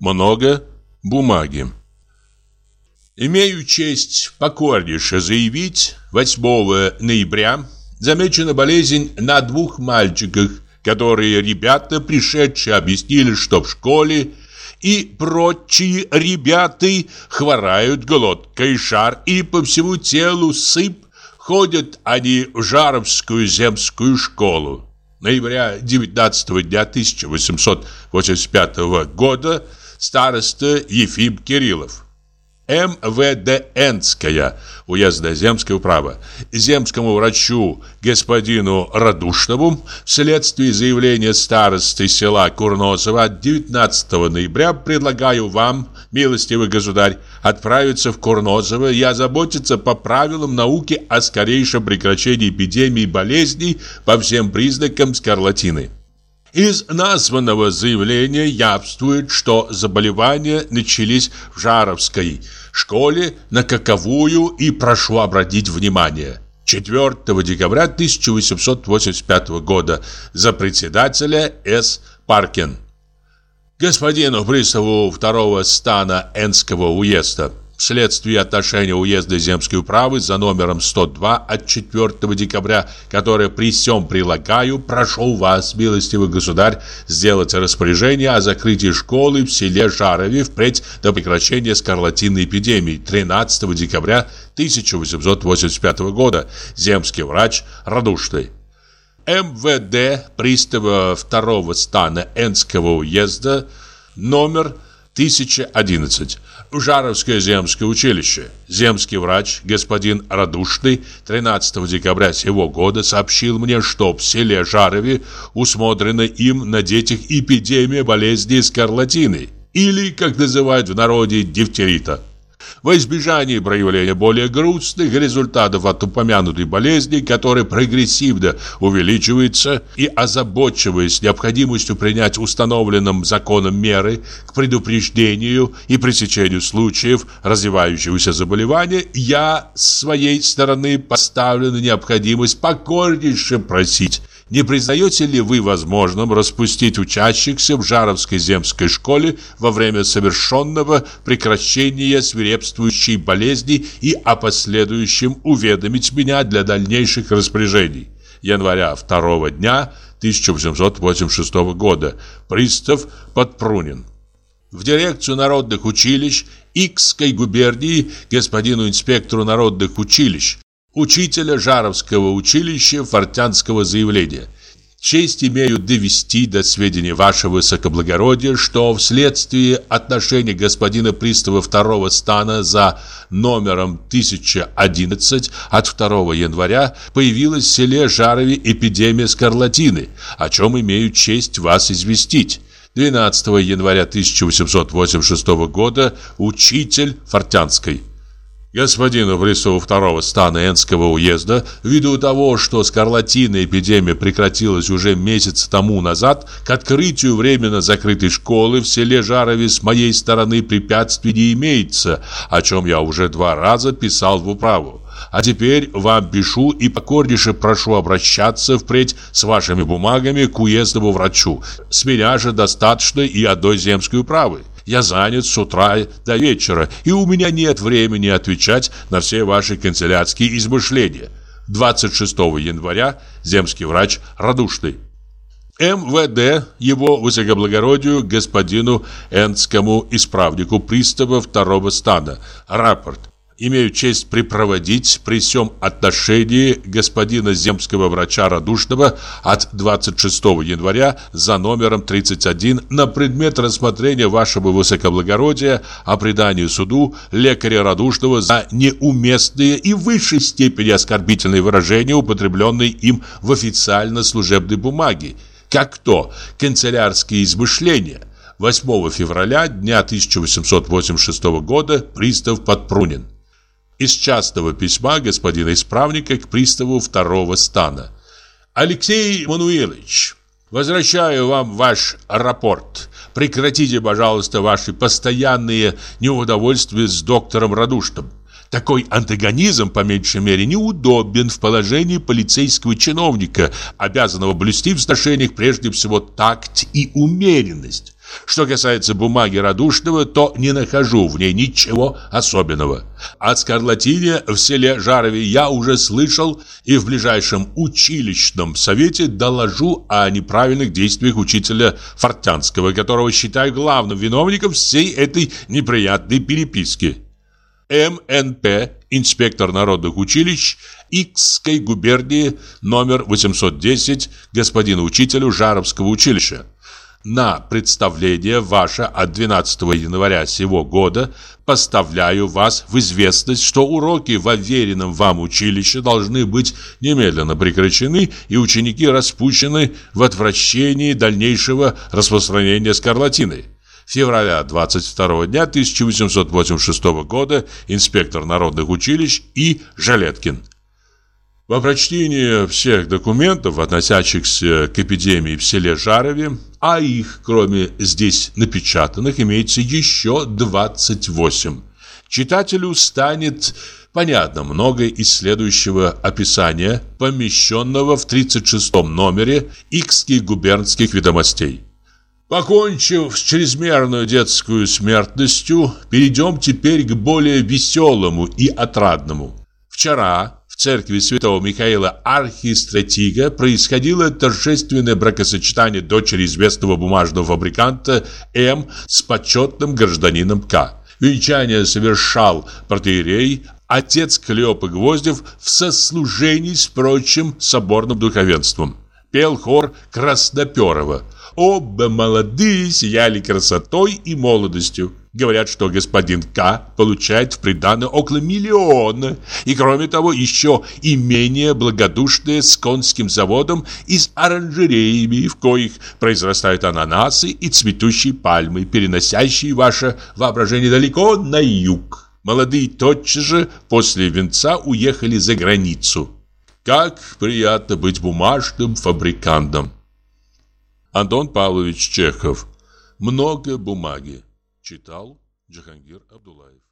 Много бумаги. Имею честь покорнейше заявить, 8 ноября замечена болезнь на двух мальчиках, которые ребята, пришедшие, объяснили, что в школе и прочие ребята хворают глоткой шар и по всему телу сыпь, ходят они в Жаровскую земскую школу. Ноября 19 дня 1885 года староста Ефим Кириллов. МВДНская уездная земская управа земскому врачу господину Радушнову вследствие заявления старосты села Курносова от 19 ноября предлагаю вам, милостивый государь, отправиться в Курносово и озаботиться по правилам науки о скорейшем прекращении эпидемии болезней по всем признакам скарлатины. Из названного заявления явствует, что заболевания начались в Жаровской школе, на каковую и прошу обратить внимание. 4 декабря 1885 года за председателя С. Паркин. Господину приставу второго стана Энского уезда вследствие отношения уезда земской управы за номером 102 от 4 декабря, которое при всем прилагаю, прошу вас, милостивый государь, сделать распоряжение о закрытии школы в селе Жарове впредь до прекращения скарлатинной эпидемии 13 декабря 1885 года. Земский врач Радушный. МВД пристава второго стана Энского уезда номер 1011 Жаровское земское училище. Земский врач, господин Радушный, 13 декабря сего года сообщил мне, что в селе Жарове усмотрена им на детях эпидемия болезни скарлатины, или, как называют в народе, дифтерита. Во избежание проявления более грустных результатов от упомянутой болезни, которая прогрессивно увеличивается, и озабочиваясь необходимостью принять установленным законом меры к предупреждению и пресечению случаев развивающегося заболевания, я с своей стороны поставлю на необходимость покорнейше просить не признаете ли вы возможным распустить учащихся в Жаровской земской школе во время совершенного прекращения свирепствующей болезни и о последующем уведомить меня для дальнейших распоряжений? Января 2 дня 1886 года. Пристав Подпрунин. В дирекцию народных училищ Икской губернии господину инспектору народных училищ учителя Жаровского училища Фортянского заявления. Честь имею довести до сведения вашего высокоблагородия, что вследствие отношения господина пристава второго стана за номером 1011 от 2 января появилась в селе Жарове эпидемия скарлатины, о чем имею честь вас известить. 12 января 1886 года учитель Фортянской. Господину приставу второго стана Энского уезда, ввиду того, что скарлатинная эпидемия прекратилась уже месяц тому назад, к открытию временно закрытой школы в селе Жарове с моей стороны препятствий не имеется, о чем я уже два раза писал в управу. А теперь вам пишу и покорнейше прошу обращаться впредь с вашими бумагами к уездному врачу. С меня же достаточно и одной земской управы. Я занят с утра до вечера, и у меня нет времени отвечать на все ваши канцелярские измышления. 26 января земский врач Радушный. МВД его высокоблагородию господину Энскому исправнику пристава второго стана. Рапорт имею честь припроводить при всем отношении господина земского врача Радушного от 26 января за номером 31 на предмет рассмотрения вашего высокоблагородия о предании суду лекаря Радушного за неуместные и в высшей степени оскорбительные выражения, употребленные им в официально-служебной бумаге, как то канцелярские измышления – 8 февраля дня 1886 года пристав Подпрунин. Из частного письма господина исправника к приставу второго стана. Алексей Мануилович, возвращаю вам ваш рапорт. Прекратите, пожалуйста, ваши постоянные неудовольствия с доктором Радушным. Такой антагонизм, по меньшей мере, неудобен в положении полицейского чиновника, обязанного блюсти в отношениях прежде всего такт и умеренность. Что касается бумаги Радушного, то не нахожу в ней ничего особенного. О скарлатине в селе Жарове я уже слышал и в ближайшем училищном совете доложу о неправильных действиях учителя Фортянского, которого считаю главным виновником всей этой неприятной переписки. МНП, инспектор народных училищ, Икской губернии, номер 810, господину учителю Жаровского училища на представление ваше от 12 января сего года поставляю вас в известность, что уроки в уверенном вам училище должны быть немедленно прекращены и ученики распущены в отвращении дальнейшего распространения скарлатины. Февраля 22 дня 1886 года инспектор народных училищ И. Жалеткин. По прочтении всех документов, относящихся к эпидемии в селе Жарове, а их, кроме здесь напечатанных, имеется еще 28, читателю станет понятно многое из следующего описания, помещенного в 36 номере Икских губернских ведомостей. Покончив с чрезмерной детскую смертностью, перейдем теперь к более веселому и отрадному. Вчера в церкви святого Михаила Архистратига происходило торжественное бракосочетание дочери известного бумажного фабриканта М с почетным гражданином К. Венчание совершал протеерей, отец Клеопа Гвоздев в сослужении с прочим соборным духовенством. Пел хор Красноперова. Оба молодые сияли красотой и молодостью. Говорят, что господин К. получает в приданое около миллиона. И кроме того, еще имение благодушное с конским заводом и с оранжереями, в коих произрастают ананасы и цветущие пальмы, переносящие ваше воображение далеко на юг. Молодые тотчас же после венца уехали за границу. Как приятно быть бумажным фабрикантом. Антон Павлович Чехов. Много бумаги. Читал Джахангир Абдулаев.